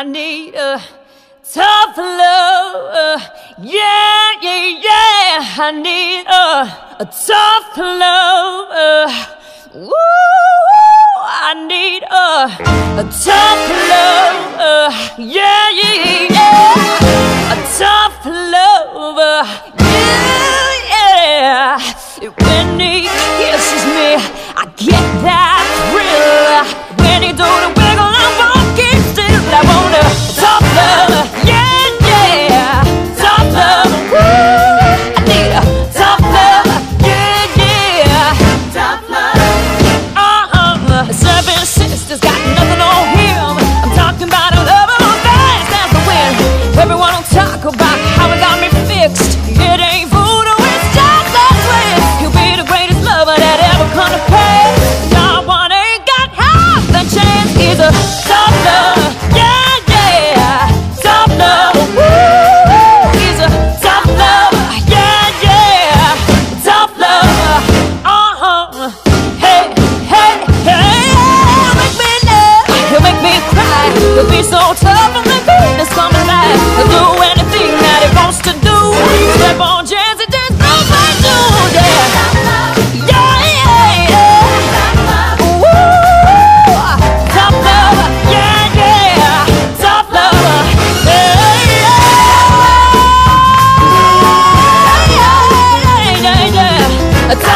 I need uh, uh, uh, a tough love. Yeah, yeah, yeah. I need a, a tough love. Woo, I need a, a tough love. Yeah, yeah, yeah. A tough love. Yeah, yeah. When he kisses me, I get that.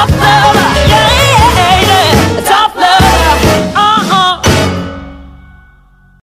of the